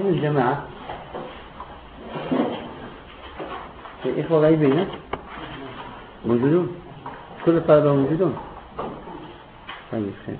أين الجماعة الإخوة غايبين؟ موجودون. كل الطلبة موجودون. طيب خير.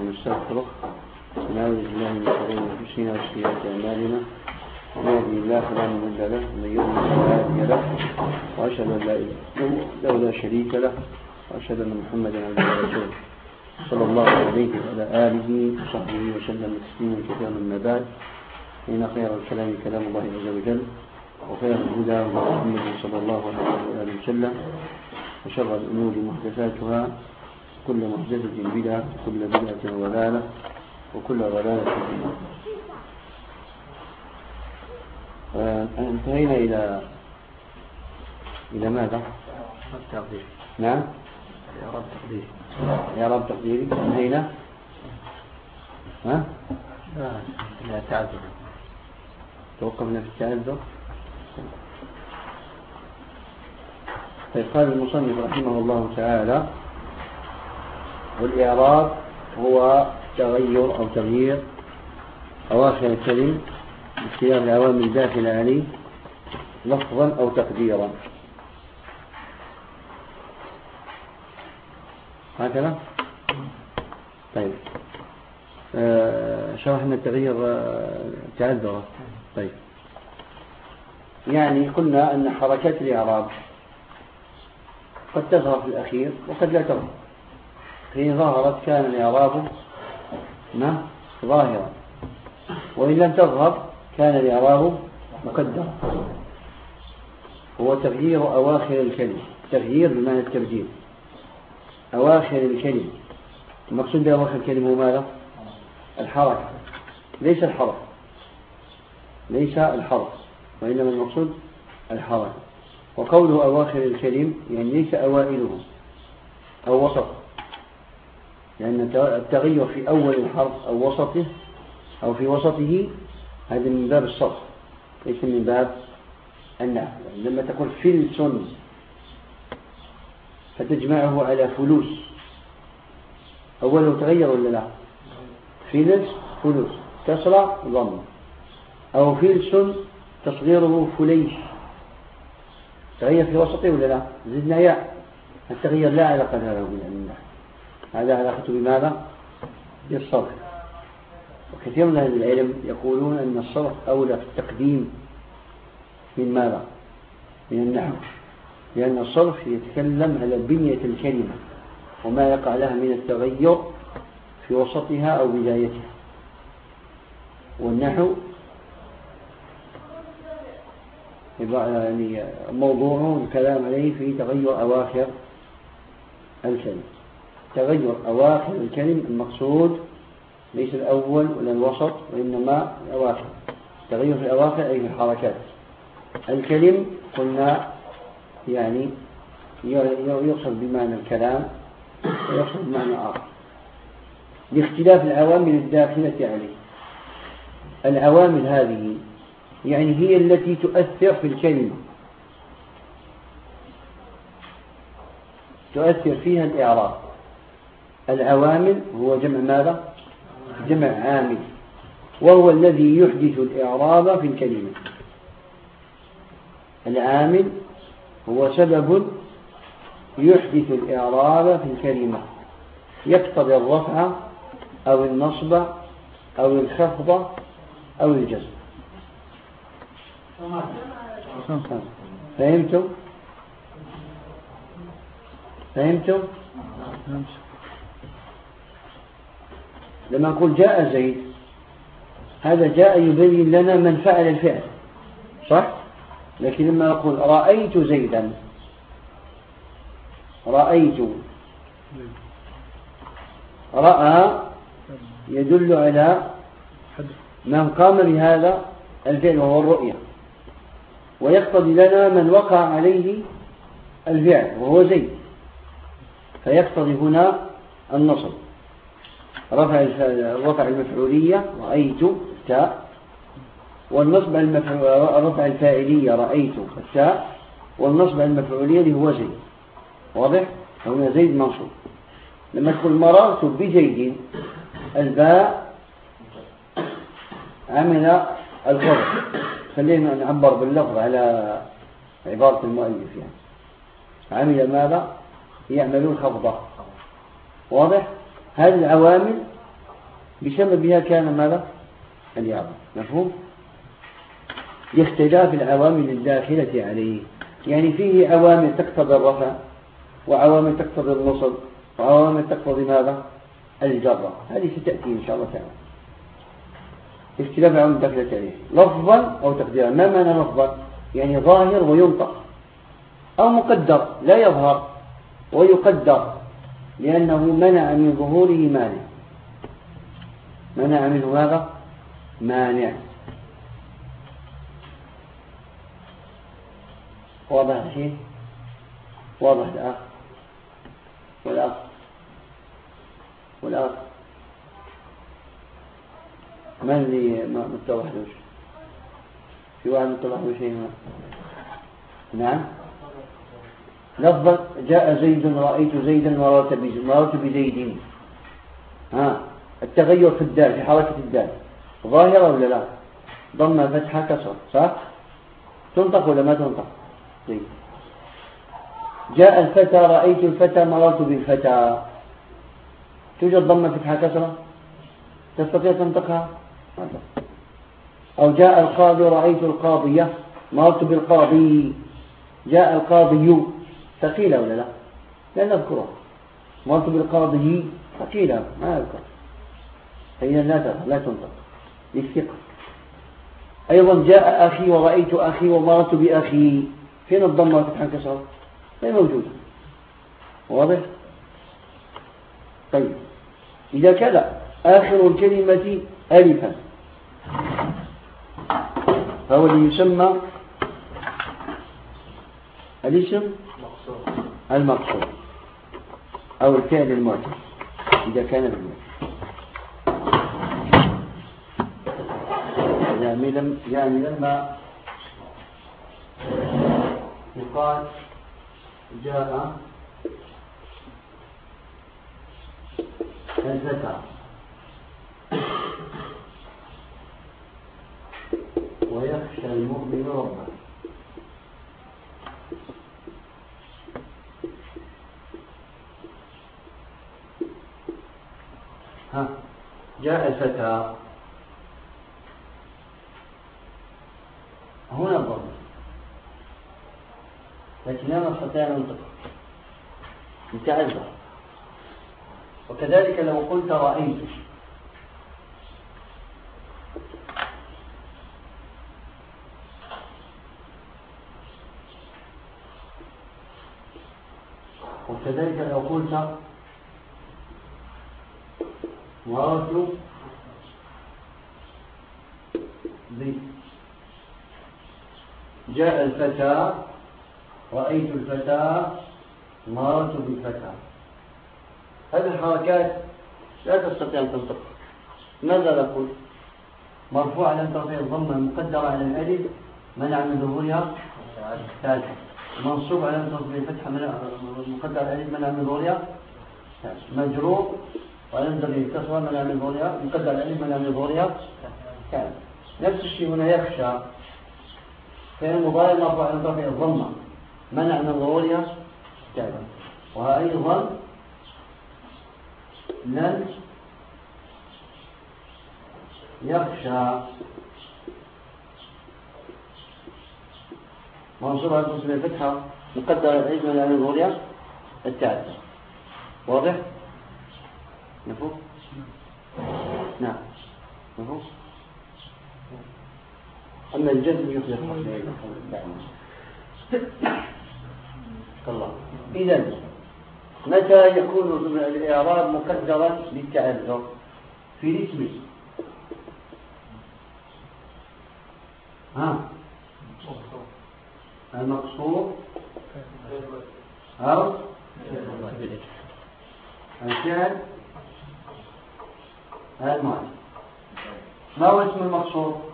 ونستغفره. ونعوذ بالله من شرور أنفسنا وسيئات أعمالنا. من يهده الله فلا مضل له ومن يضلل فلا هادي له. وأشهد أن لا إله له لا شريك له. وأشهد أن محمدا عبده ورسوله. صلى الله عليه وعلى آله وصحبه وسلم تسليما كثيرا من بعد. فان خير الكلام كلام الله عز وجل وخير الهدى محمد صلى الله عليه وآله وسلم. وشر الأمور محدثاتها كل محدثة بدعة وكل بدعة ضلالة وكل ضلالة في النار. آه، انتهينا إلى إلى ماذا؟ التقدير نعم؟ رب تقدير رب تقديري. انتهينا؟ ها؟ لا تعذر. توقفنا في التعذر؟ طيب قال المصنف رحمه الله تعالى والإعراب هو تغير أو تغيير أواخر الكلم باختيار العوامل الداخلة عليه لفظا أو تقديرا. هكذا؟ طيب آه شرحنا التغيير آه تعذر طيب يعني قلنا أن حركات الإعراب قد تظهر في الأخير وقد لا تظهر. فإن ظهرت كان الإعراب ظاهرا. وإن لم تظهر كان الإعراب مقدرا. هو تغيير أواخر الكلمة تغيير بمعنى التبديل. أواخر الكلمة المقصود بأواخر الكلمة هو ماذا؟ الحركة. ليس الحرف. ليس الحرف. وإنما المقصود الحركة. وقوله أواخر الكلم يعني ليس أوائله أو وسط لأن التغير في أول الحرف أو وسطه أو في وسطه هذا من باب الصرف ليس من باب النحو لما تقول فلس فتجمعه على فلوس. أوله تغير ولا لا؟ فلس فلوس كسرة ضم. أو فلس تصغيره فليش تغير في وسطه ولا لا؟ زدنا ياء. التغيير لا علاقة له بالنحو هذا علاقته بماذا؟ بالصرف. وكثير من أهل العلم يقولون أن الصرف أولى في التقديم من ماذا؟ من النحو. لأن الصرف يتكلم على بنية الكلمة وما يقع لها من التغير في وسطها أو بدايتها. والنحو يعني موضوع الكلام عليه في تغير أواخر الكلمة تغير أواخر الكلم المقصود ليس الأول ولا الوسط وإنما الأواخر. تغير في الأواخر أي في الحركات. الكلم قلنا يعني يقصد بمعنى الكلام ويقصد بمعنى آخر. لاختلاف العوامل الداخلة عليه. العوامل هذه يعني هي التي تؤثر في الكلمة. تؤثر فيها الإعراب. العوامل هو جمع ماذا؟ جمع عامل. وهو الذي يحدث الإعراب في الكلمة. العامل هو سبب يحدث الإعراب في الكلمة. يقتضي الرفع أو النصب أو الخفض أو الجزم. فهمتم؟ فهمتم؟ لما نقول جاء زيد هذا جاء يبين لنا من فعل الفعل صح؟ لكن لما نقول رأيت زيدا رأيت رأى يدل على من قام بهذا الفعل وهو الرؤية ويقتضي لنا من وقع عليه الفعل وهو زيد. فيقتضي هنا النصب. رفع رفع المفعولية رأيت التاء. والنصب رفع الفاعلية رأيت التاء. والنصب المفعولية اللي هو زيد. واضح؟ هنا زيد منصوب. لما تقول مررت بزيد الباء عمل الفرق خلينا نعبر باللفظ على عبارة المؤلف يعني. عمل ماذا؟ يعملون خفضة واضح؟ هذه العوامل بسببها كان ماذا؟ الإعراب مفهوم؟ لاختلاف العوامل الداخلة عليه. يعني فيه عوامل تقتضي الرفع وعوامل تقتضي النصب وعوامل تقتضي ماذا؟ الجرة هذه ستأتي إن شاء الله تعالى. اختلاف عوامل الداخلة عليه لفظا أو تقديرا. ما معنى لفظا؟ يعني ظاهر وينطق. أو مقدر. لا يظهر ويقدر. لأنه منع من ظهوره مانع. منع منه ماذا؟ مانع. واضح الشيء؟ واضح الآخر والآخر والآخر من اللي ما متوحدوش في واحد متوحدوش شيء نعم. لفظا جاء زيد رأيت زيدا مررت بزيد. ها؟ التغير في الدال في حركة الدال. ظاهرة ولا لا؟ ضم فتحة كسر صح؟ تنطق ولا ما تنطق؟ زيد جاء الفتى رأيت الفتى مررت بالفتى. توجد ضم فتحة كسرة؟ تستطيع تنطقها؟ أو جاء القاضي رأيت القاضية مررت بالقاضي. جاء القاضي ثقيلة ولا لا؟ لا. نذكرها مرت بالقاضي ثقيلة ما نذكر فإذا لا لا تنطق. للثقة. أيضا جاء أخي ورأيت أخي ومرت بأخي. فين الضمة فتحا كسر غير موجودة. واضح؟ طيب. إذا كان آخر الكلمة ألفا. فهو اللي يسمى الاسم المقصود أو الفعل المعتل إذا كان بالمعتل يعني, يعني لما يقال جاء الفتى ويخشى المؤمن ربه. ها جاء الفتى. هنا الضرب لكن لا نستطيع أن ننطق وكذلك لو قلت رأيت وكذلك لو قلت مررت جاء الفتى رأيت الفتى مررت بالفتى. هذه الحركات لا تستطيع أن تنطق. ماذا نقول؟ مرفوع لم ترفع الضمة المقدرة على الألف منع من ظهورها ثالثة. منصوب على ترفع الفتحة مقدر على الألف منع من ظهورها مجرور وينزل الكسرة من من ظهورها يقدر العلم من من ظهورها نفس الشيء هنا يخشى كان المضارع مرفوع عن رفع الضمة. منع من ظهورها كان وأيضا لن يخشى. منصوبها باسم الفتحة. مقدر العلم من الغولية التعدى. واضح؟ مفهوم؟ نعم. مفهوم؟ أما الجزم يخلق الله. إذا متى يكون الإعراب مقدرا للتعذر؟ في الاسم. ها؟ المقصور أو الفعل؟ المعنى. ما هو اسم المقصور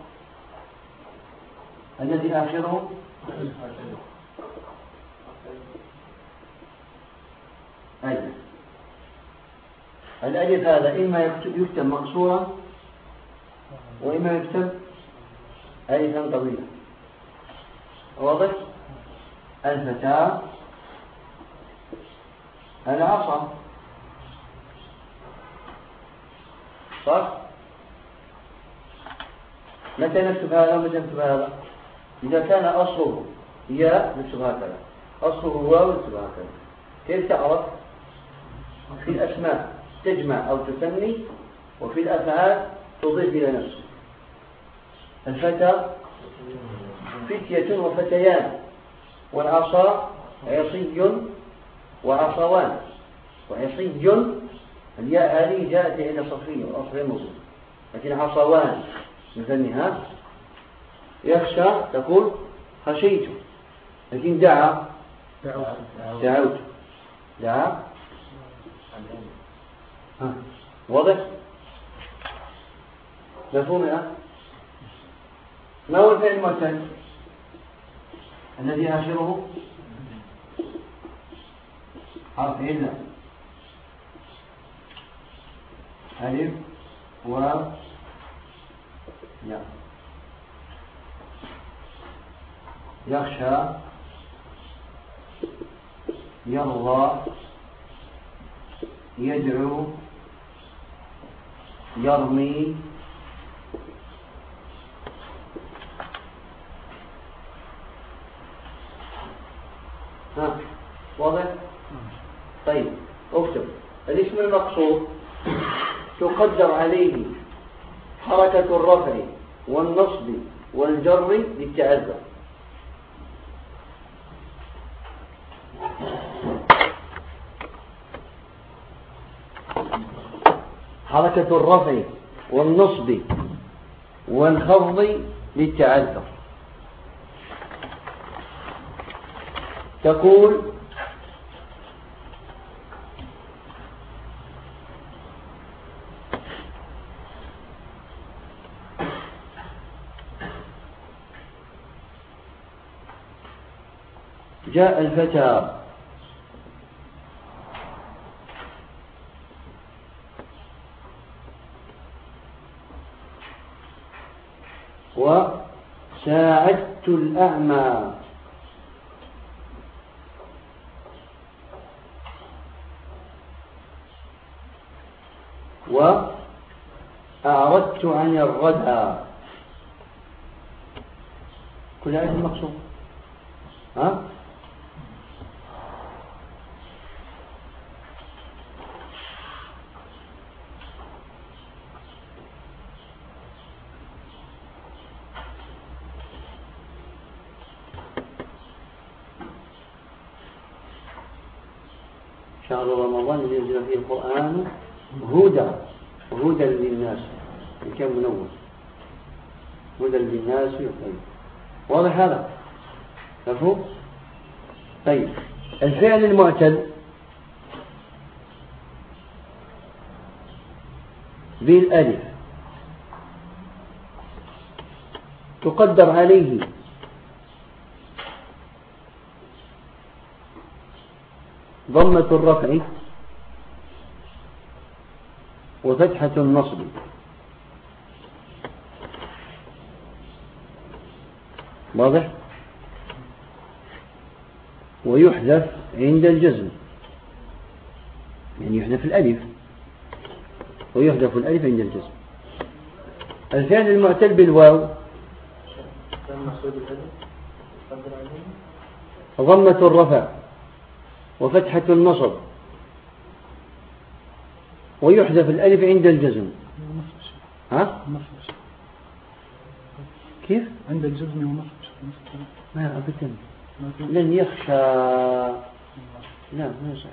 الذي آخره؟ ألف الألف هذا إما يكتب مقصورا وإما يكتب ألفا طويلا. واضح؟ الفتاة العصا. صح؟ متى نكتب هذا؟ ومتى نكتب هذا؟ إذا كان أصله ياء نكتب هكذا. أصله واو نكتب هكذا. كيف تعرف؟ في الأسماء تجمع أو تثني وفي الأفعال تضيف إلى نفسه. الفتى فتية وفتيان والعصا عصي وعصوان. وعصي الياء هذه جاءت إلى صفية وأصل المصر لكن عصوان مثنها يخشى تقول خشيت. لكن دعا. دعوت. دعا. واضح؟ مفهوم يا ما هو الفعل المعتل الذي آخره حرف إلا. ألف واو يا يخشى يرضى يدعو يرمي. ها واضح؟ طيب اكتب. الاسم المقصود تقدر عليه حركة الرفع والنصب والجر للتعذر. حركة الرفع والنصب والخفض للتعذر. تقول جاء الفتى الأعمى. وأعرضت عن الردى. كل هذا المقصود ها؟ شهر رمضان ينزل فيه القرآن هدى هدى للناس كم منور هدى للناس طيب واضح هذا؟ مفهوم؟ طيب. الفعل المعتل بالألف تقدر عليه ضمة الرفع وفتحة النصب. واضح؟ ويحذف عند الجزم. يعني يحذف الألف. ويحذف الألف عند الجزم. الفعل المعتل بالواو. ضمة الرفع. وفتحة النصب. ويحذف الألف عند الجزم. ها؟ كيف؟ عند الجزم ونصب. ما أبدا. لن يخشى. لا ما يصح.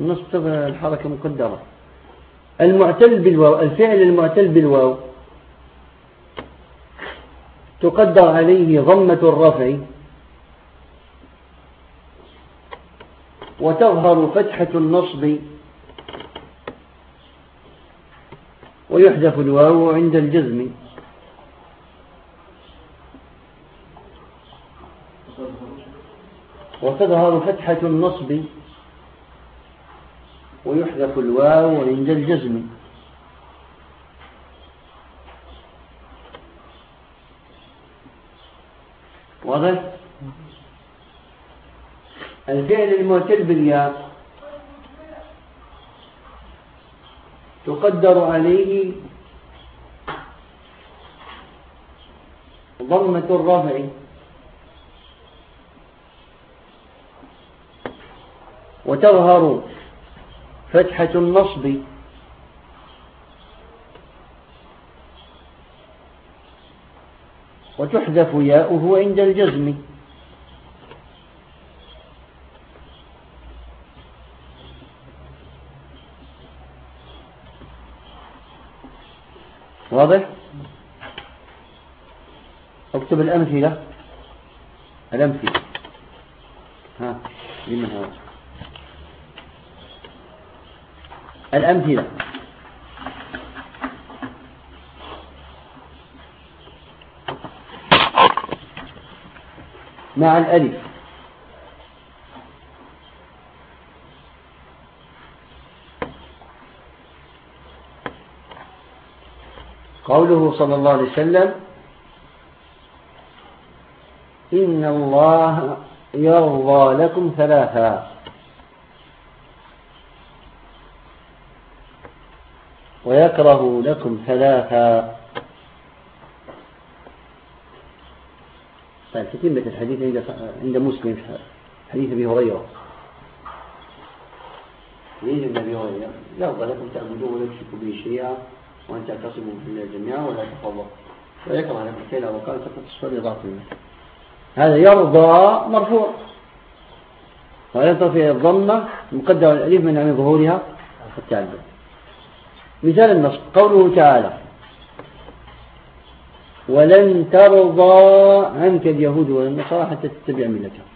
النصب تبقى الحركة مقدرة. المعتل بالواو الفعل المعتل بالواو. تقدر عليه ضمة الرفع. وتظهر فتحة النصب ويحذف الواو عند الجزم. وتظهر فتحة النصب ويحذف الواو عند الجزم. واضح؟ الفعل المعتل بالياء. تقدر عليه ضمة الرفع. وتظهر فتحة النصب. وتحذف ياؤه عند الجزم. واضح؟ اكتب الأمثلة. الأمثلة. ها لمن هذا الأمثلة. مع الألف. قوله صلى الله عليه وسلم إن الله يرضى لكم ثلاثا. ويكره لكم ثلاثا. طيب تتمة الحديث عند عند مسلم حديث أبي هريرة. ابن أبي هريرة. يرضى لكم تعبدوا ولا تشركوا به شيئا. وأن تعتصموا بالله جميعا ولا تفضلوا ويكره لكم كيلا وقال تقتص فريضات هذا يرضى مرفوع. ويرضى الضمة مقدر الألف من عن ظهورها التعبد مثال النص قوله تعالى ولن ترضى عنك اليهود والنصارى حتى تتبع ملتهم.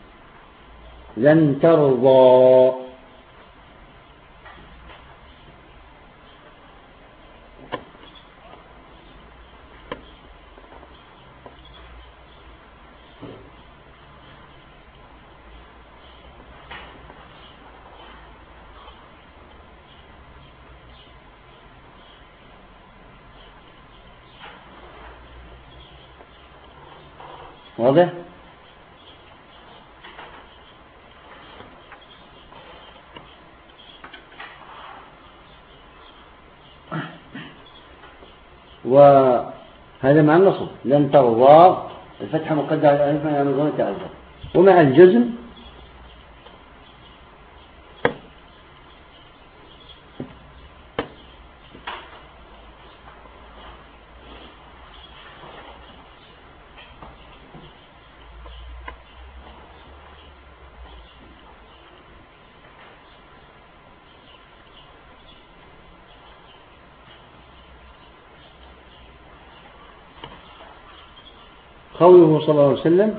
لن ترضى واضح؟ وهذا مع النصب لن ترضى الفتحة مقدرة على الألف من ومع الجزم قوله صلى الله عليه وسلم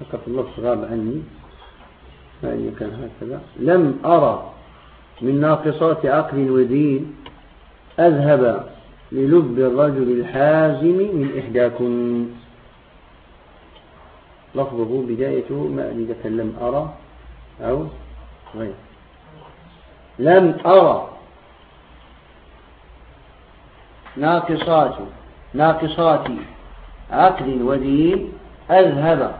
فقط اللفظ غاب عني ما كان هكذا. لم أرى من ناقصات عقل ودين أذهب للب الرجل الحازم من إحداكم. لفظه بدايته مألدة لم أرى أو غير لم أرى ناقصات ناقصاتي عقل ودين أذهب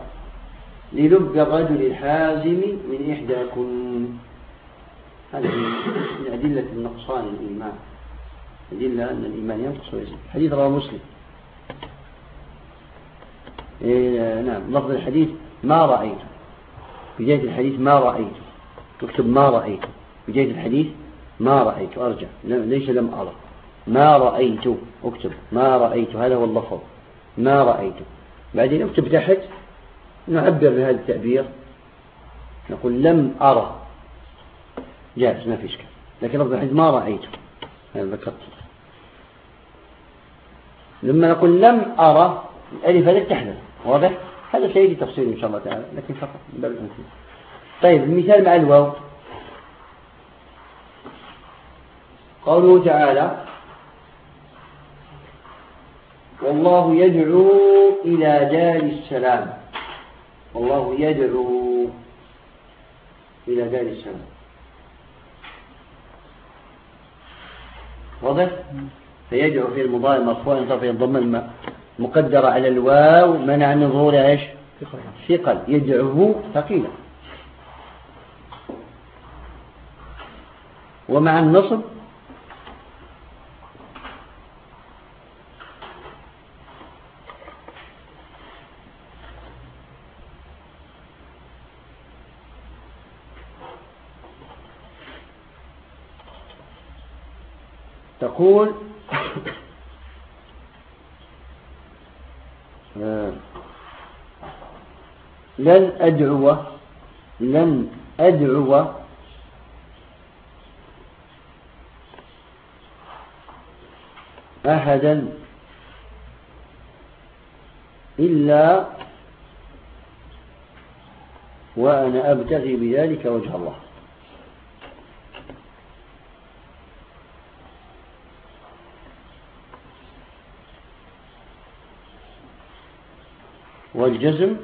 للب الرجل الحازم من إحداكن هذه من أدلة النقصان الإيمان. أدلة أن الإيمان ينقص ويزيد. حديث رواه مسلم. إيه نعم. لفظ الحديث ما رأيت بداية الحديث ما رأيت اكتب ما رأيت بداية الحديث ما رأيت أرجع. ليس لم أرى. ما رأيت أكتب. ما رأيت هذا هو اللفظ. ما رأيت. بعدين أكتب تحت. نعبر بهذا التعبير. نقول لم أرى. جائز ما في إشكال. لكن لفظ الحديث ما رأيت. أنا ذكرت لما نقول لم أرى الألف هذا تحذف واضح؟ هذا سيدي تفصيل إن شاء الله تعالى لكن فقط. طيب المثال مع الواو. قوله تعالى والله يدعو إلى دار السلام. والله يدعو إلى دار السلام. واضح؟ فيدعو في المضارع مرفوع في الضم المقدرة على الواو منع من ظهور إيش؟ ثقل. يدعوه ثقيلا. ومع النصب تقول آه، لن أدعو لن أدعو أحدا إلا وأنا أبتغي بذلك وجه الله. والجزم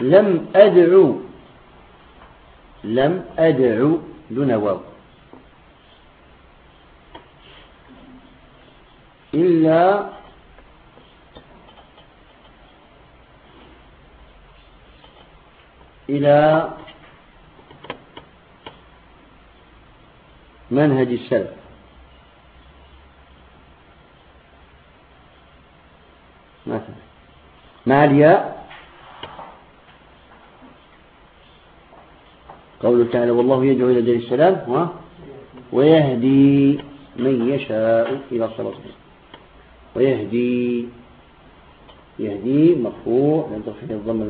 لم أدعو لم أدعو دون واو. إلا إلى منهج السلف. مثلا مع الياء؟ قوله تعالى والله يدعو إلى دار السلام ويهدي من يشاء إلى صراط ويهدي يهدي مرفوع لأن تصحيح الضم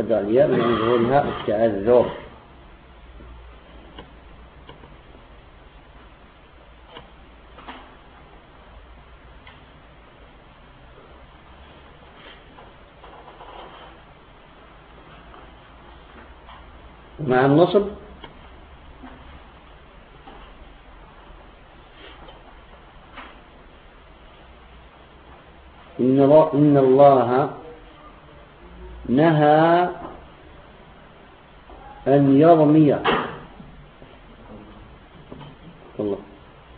الياء من ظهورها التعذر مع النصب. إن الله نهى أن يرمي.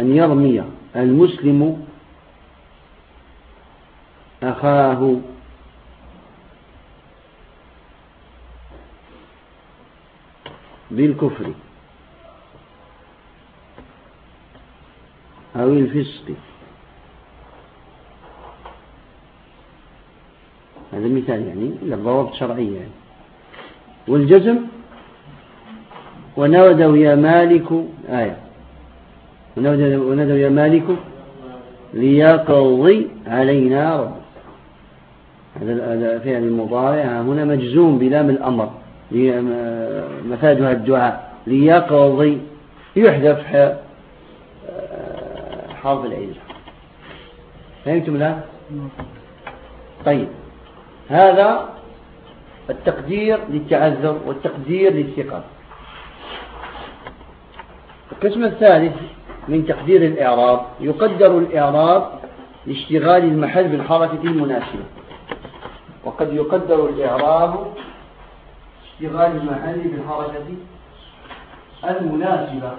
أن يرمي المسلم أخاه. بالكفر أو الفسق. هذا مثال يعني للضوابط شرعية يعني. والجزم ونودوا يا مالك آية. ونودوا يا مالك ليقضي علينا رب هذا فعل المضارع هنا مجزوم بلام الأمر. مفادها الدعاء. ليقضي يحذف حرف العلة فهمتم لا طيب. هذا التقدير للتعذر والتقدير للثقة. القسم الثالث من تقدير الإعراب يقدر الإعراب لاشتغال المحل بالحركة المناسبة. وقد يقدر الإعراب اشتغال المحل بالحركة المناسبة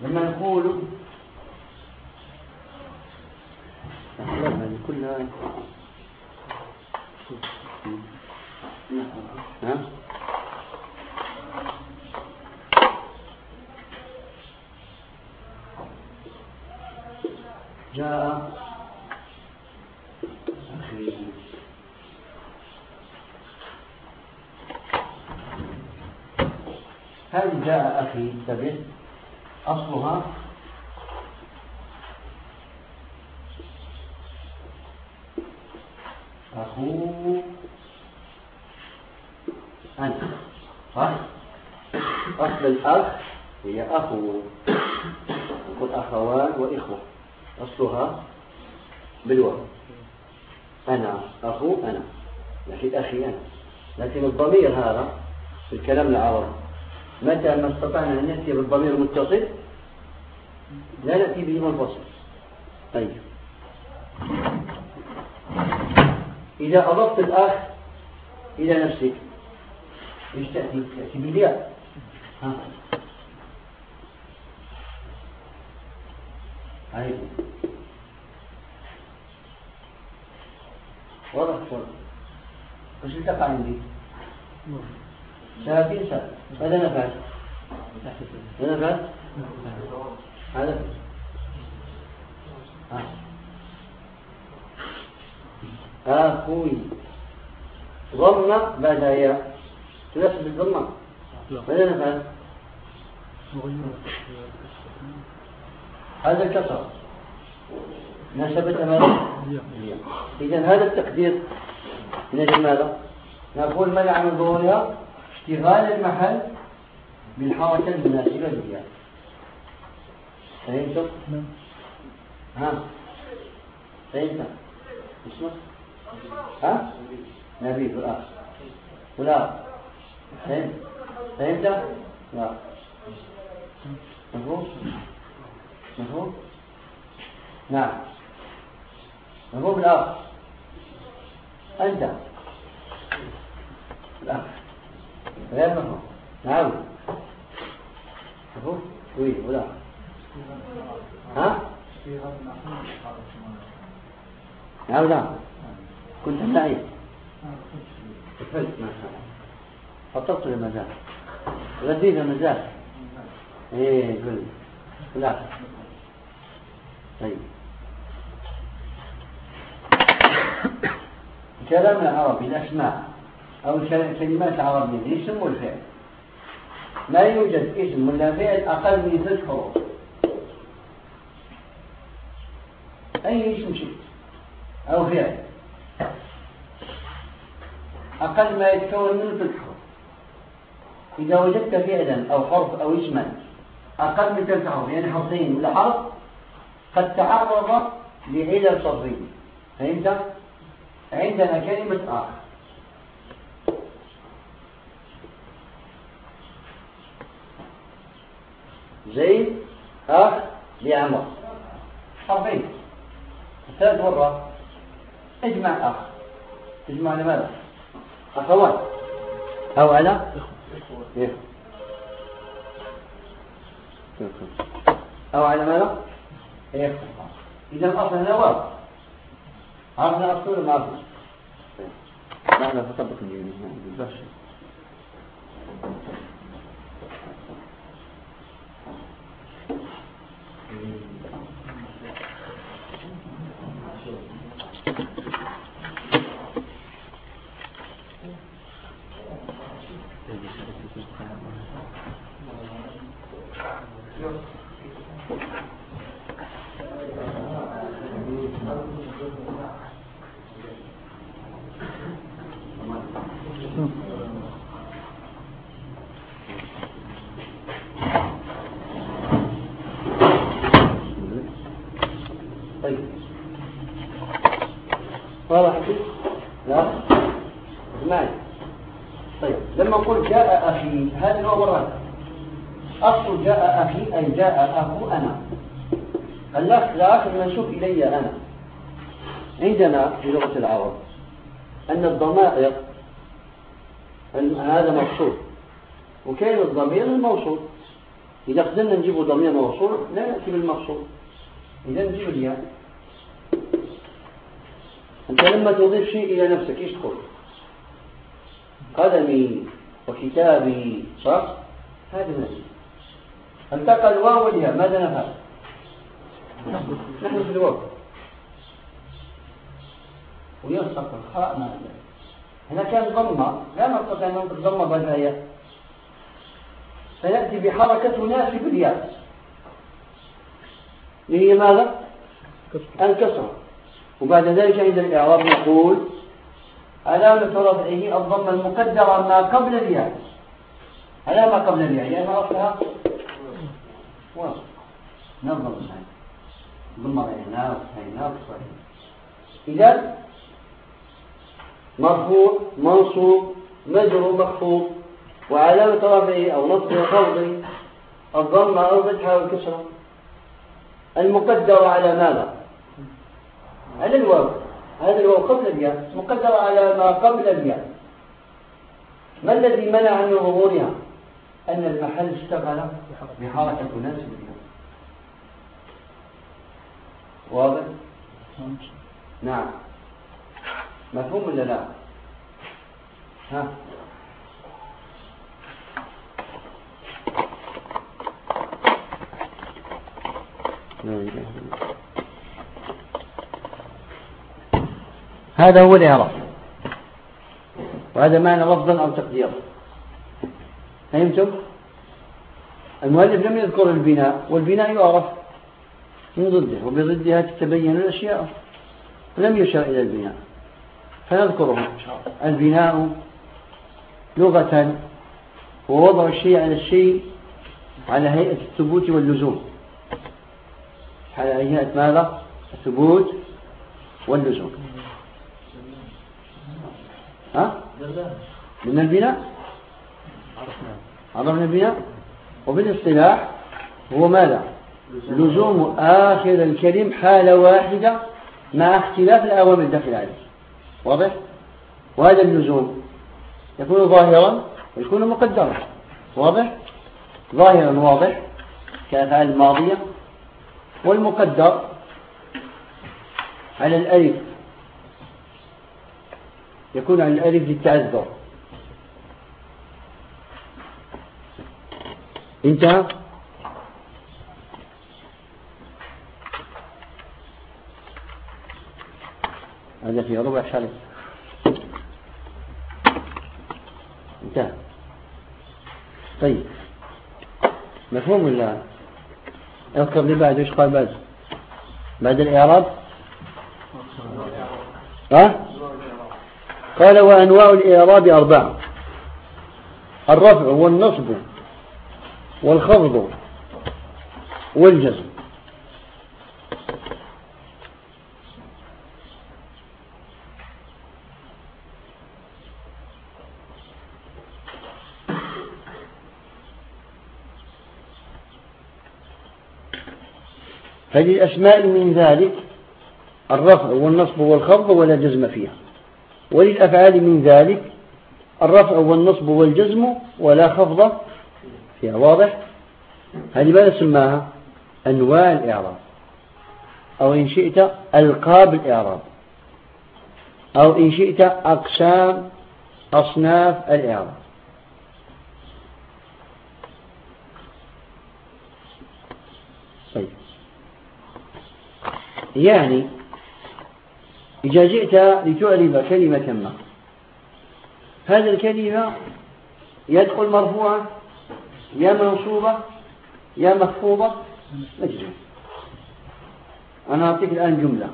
لما نقول هذه كلها ها؟ جاء أخي هذه جاء أخي انتبه أصلها أخوه أنت صح؟ أصل الأخ هي أخو. نقول أخوان وإخوة. أصلها بالواو. أنا أخو أنا. لكن أخي أنا. لكن الضمير هذا في الكلام العربي متى ما استطعنا أن نأتي بالضمير المتصل لا نأتي به منفصل. طيب. إذا أضفت الأخ إلى نفسك إيش تأتي؟ تأتي بالياء. ها. عليكم واضح شو؟ وش التقى عندي؟ ثلاثين سنة ماذا نفعل؟ ماذا نفعل؟ هذا أخوي ضمة بعد ياء تناسب الضمة ماذا نفعل؟ هذا الكسر نسبت ماذا؟ إذا هذا التقدير نجد ماذا؟ نقول منع من ظهورها اشتغال المحل بالحركة المناسبة للياء فهمتم؟ ها؟ فهمت؟ اسمه؟ ها؟ نبي فلان فلان فهمت؟ فهمت؟ لا مفهوم؟ مفهوم؟ نعم مفهوم الأخ أنت الأخ غير مفهوم نعم مفهوم؟ وي ولا. ها؟ نعم نعم كنت معي قفلت ما شاء الله. خططت المزال غديت المزال إيه قل. لا طيب. كلام العربي الأسماء. أو كلمات عربية اسم والفعل لا يوجد اسم ولا فعل أقل من ثلاث حروف. أي اسم شئت أو فعل. أقل ما يتكون من ثلاث حروف. إذا وجدت فعلا أو حرف أو اسما أقل من ثلاث حروف يعني حرفين ولا حرف قد تعرض لعلل صرفية فهمت؟ عندنا كلمة آخر. زيد أخ لعمر. حرفين ثالث مرة اجمع أخ. تجمع لماذا؟ أخوات أو على. أو على ماذا؟ إذا الأصل هنا واضح عرفنا أصول ما عرفنا لا لا فطبق الجيني بس طيب اسمعني طيب لما نقول جاء أخي هذا هو مرة أصل أي جاء أخو أنا. الأخ الآخر منسوب إلي أنا. عندنا في لغة العرب أن الضمائر هذا موصول. وكاين الضمير؟ الموصول. إذا قدرنا نجيب ضمير موصول لا نأتي بالموصول. إذا نجيب الياء. أنت لما تضيف شيء إلى نفسك إيش تقول؟ قلمي وكتابي صح؟ هذه نفسي التقى الواو والياء ماذا نفعل؟ نحن في الوقت ويلصق الخاء ماذا هنا كان ضمة. لا نستطيع أن ننطق ضمة بداية فيأتي بحركة تناسب الياء. هي ماذا؟ الكسرة وبعد ذلك عند الإعراب نقول علامة رفعه الضمة المقدرة ما قبل الياء. على ما قبل الياء. يعني عرفتها؟ واضح نظم ضمة ناقص ناقص إذا مرفوع منصوب مجرور مخفوض وعلامة رفعه أو نصبه خفضه الضمة أو الفتحة والكسرة المقدر على ماذا؟ على الواو هذا الواو قبل الياء مقدر على ما قبل الياء ما الذي منع من ظهورها؟ أن المحل اشتغل بحركة تناسب الياء واضح؟ نعم. مفهوم ولا لا؟ ها؟ هذا هو الإعراب. وهذا معنى لفظا أو تقديرا. فهمتم؟ المؤلف لم يذكر البناء والبناء يعرف من ضده وبضدها تتبين الأشياء. لم يشر إلى البناء. فنذكره البناء لغة هو وضع الشيء على الشيء على هيئة الثبوت واللزوم. على هيئة ماذا؟ الثبوت واللزوم. ها؟ من البناء؟ عرفنا البناء وبالاصطلاح هو ماذا؟ لزوم آخر الكلم حالة واحدة مع اختلاف الأوامر الداخل عليه. واضح؟ وهذا اللزوم يكون ظاهرا ويكون مقدرا. واضح؟ ظاهرا واضح كالأفعال الماضية والمقدر على الألف. يكون على الألف للتعذر. انتهى هذا في ربع شرف انتهى طيب. مفهوم ولا؟ اذكر لي بعد إيش قال بعد؟ بعد الإعراب؟ ها؟ قال وأنواع الإعراب أربعة. الرفع والنصب. والخفض والجزم. فللأسماء من ذلك الرفع والنصب والخفض ولا جزم فيها. وللأفعال من ذلك الرفع والنصب والجزم ولا خفض فيها. واضح؟ هذه ماذا سماها؟ أنواع الإعراب. أو إن شئت ألقاب الإعراب. أو إن شئت أقسام أصناف الإعراب. طيب. يعني إذا جئت لتعرب كلمة ما هذه الكلمة يدخل مرفوعة؟ يا منصوبة يا مخفوضة مجزوم. أنا أعطيك الآن جملة.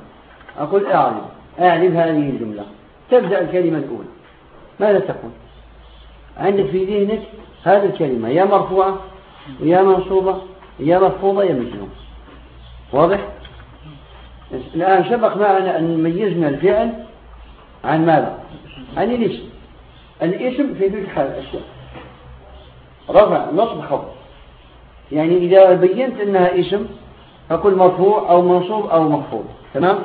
أقول أعرف أعرف هذه الجملة. تبدأ الكلمة الأولى. ماذا تقول؟ عندك في ذهنك هذه الكلمة يا مرفوعة ويا منصوبة يا مخفوضة يا مجزوم. واضح؟ الآن سبق معنا أن ميزنا الفعل عن ماذا؟ عن الاسم. الاسم في تلك الأشياء رفع نصب خبر يعني إذا بينت أنها اسم فكل مرفوع أو منصوب أو مخفوض تمام؟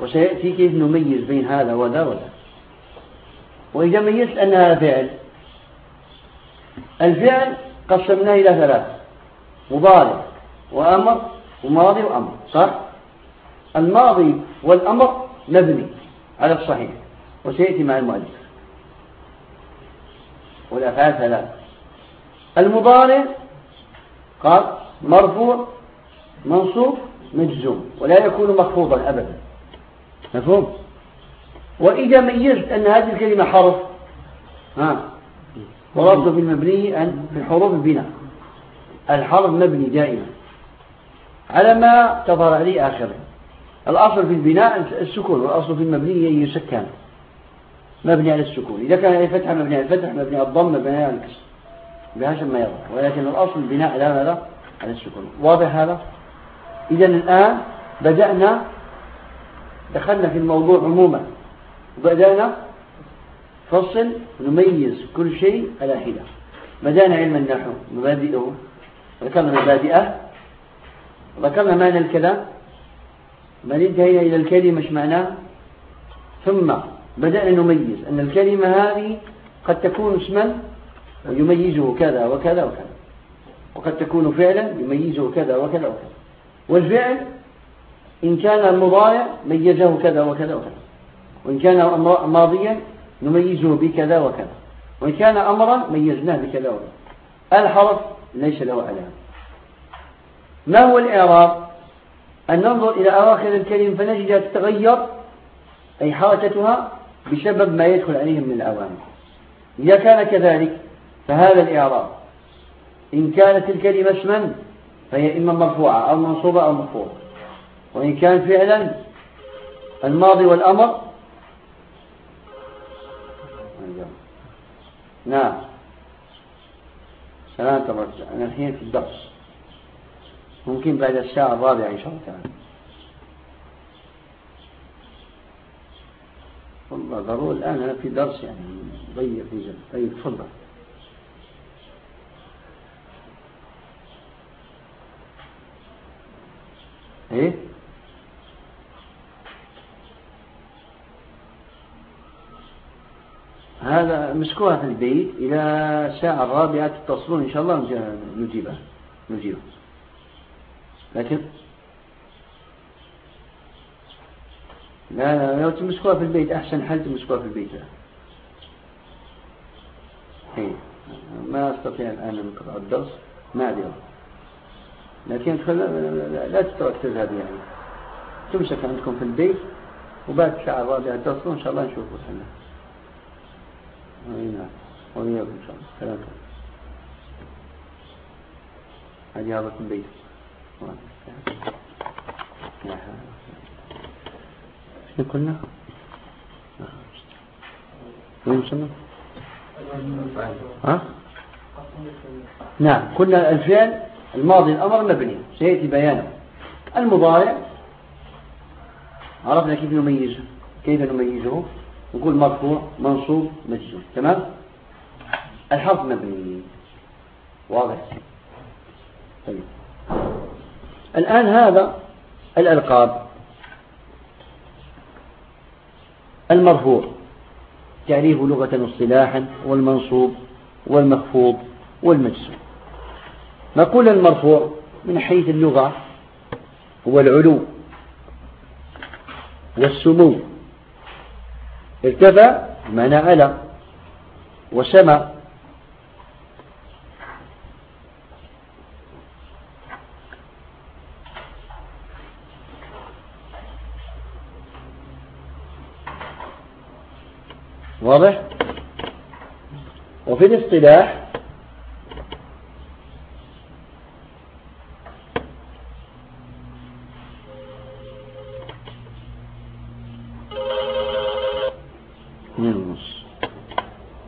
وسيأتي كيف نميز بين هذا وذا وذا وإذا ميزت أنها فعل الفعل قسمناه إلى ثلاث مضارع وأمر وماضي وأمر صح؟ الماضي والأمر مبني على الصحيح. وسيأتي مع المؤلف. والأفعال ثلاث المضارع قال مرفوع منصوب مجزوم ولا يكون مخفوضا أبدا. مفهوم؟ وإذا ميزت أن هذه الكلمة حرف ها وربط بالمبني أن في حروف البناء الحرف مبني دائما. على ما تظهر عليه آخره الأصل في البناء السكون والأصل في المبني يسكن. مبني على السكون. إذا كان الفتح مبني على الفتح مبني على الضم مبني على الكسر. بهذا ما يظهر. ولكن الأصل البناء على ماذا؟ على السكون. واضح هذا؟ إذا الآن بدأنا دخلنا في الموضوع عموما. وبدأنا فصل نميز كل شيء على حدة. بدأنا علم النحو مبادئه. ذكرنا مبادئه. ذكرنا معنى الكلام. بل انتهينا إلى الكلمة مش معناه ثم بدأنا نميز أن الكلمة هذه قد تكون اسما ويميزه كذا وكذا وكذا. وقد تكون فعلا يميزه كذا وكذا وكذا. والفعل إن كان المضارع ميزه كذا وكذا وكذا. وإن كان ماضيا نميزه بكذا وكذا. وإن كان أمرا ميزناه بكذا وكذا. الحرف ليس له علامة. ما هو الإعراب؟ أن ننظر إلى أواخر الكلمة فنجدها تتغير أي حركتها بسبب ما يدخل عليهم من العوامل إذا كان كذلك فهذا الإعراب. إن كانت الكلمة اسما فهي إما مرفوعة أو منصوبة أو مفعولة وإن كان فعلا الماضي والأمر نعم. سلامة الله أنا الحين في الدرس. ممكن بعد الساعة الرابعة إن شاء الله تعالى. والله ضروري الآن أنا في درس يعني ضيق في جنب طيب تفضل إيه هذا مسكوها في البيت إلى الساعة الرابعة تتصلون إن شاء الله نجيبها نجيبها لكن لا لا لو تمسكوها في البيت. أحسن حل تمسكوها في البيت. هي. ما أستطيع الآن أن أقرأ الدرس. ما أدري. لكن لا تتركز هذه يعني. تمسك عندكم في البيت وبعد ساعة الرابعة تصلوا إن شاء الله نشوفه سنة. نعم وإياكم إن شاء الله سلام هذا البيت شنو قلنا وين وصلنا ها نعم قلنا الفعل الماضي الأمر مبني سيأتي بيانه المضارع عرفنا كيف نميزه كيف نميزه نقول مرفوع منصوب مجزوم. تمام؟ الحرف مبني. واضح؟ طيب. الآن هذا الألقاب. المرفوع. تعريف لغة واصطلاحا والمنصوب والمخفوض والمجسوم نقول المرفوع من حيث اللغة هو العلو والسمو. ارتفع معنى على وسمى واضح؟ وفي الاصطلاح اثنين ونص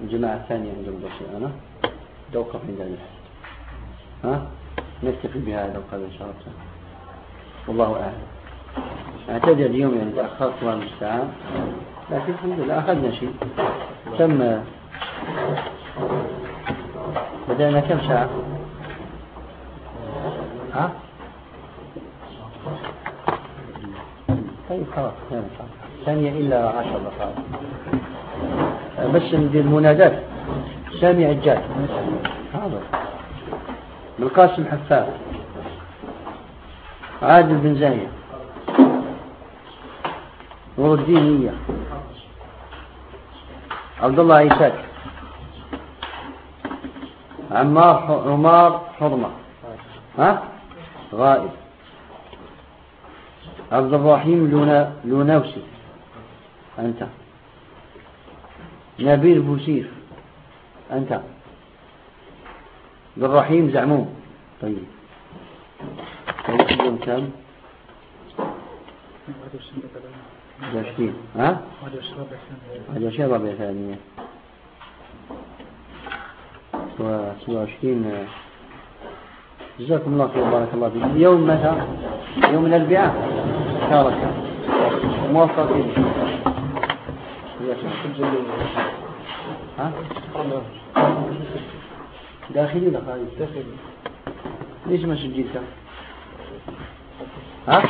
الجماعة الثانية عندهم بشيء أنا توقف عند الحد ها نكتفي بهذا القدر إن شاء الله والله أعلم. أعتذر اليوم يعني تأخرت الله المستعان لكن الحمد لله أخذنا شيء. تم بدأنا كم ساعة؟ ها؟ طيب خلاص ثانية إلا عشر دقائق. بس ندير منادات. سامي عجاج. هذا. بالقاسم حفاف عادل بن زايد. نور الدين هي عبد الله عيساك عمار عمار حرمة. ها؟ غائب. عبد الرحيم لونا لونوسي. أنت. نبيل بوسيف أنت. عبد الرحيم زعموم. طيب. يوم كم؟ عشرين ها؟ عشرين ربع ثانية سبعة وعشرين جزاكم الله خير بارك الله فيكم يوم متى؟ يوم الأربعاء شارك موفقين ها؟ داخلي ولا خارجي؟ داخلي ليش ما سجلت؟ ها؟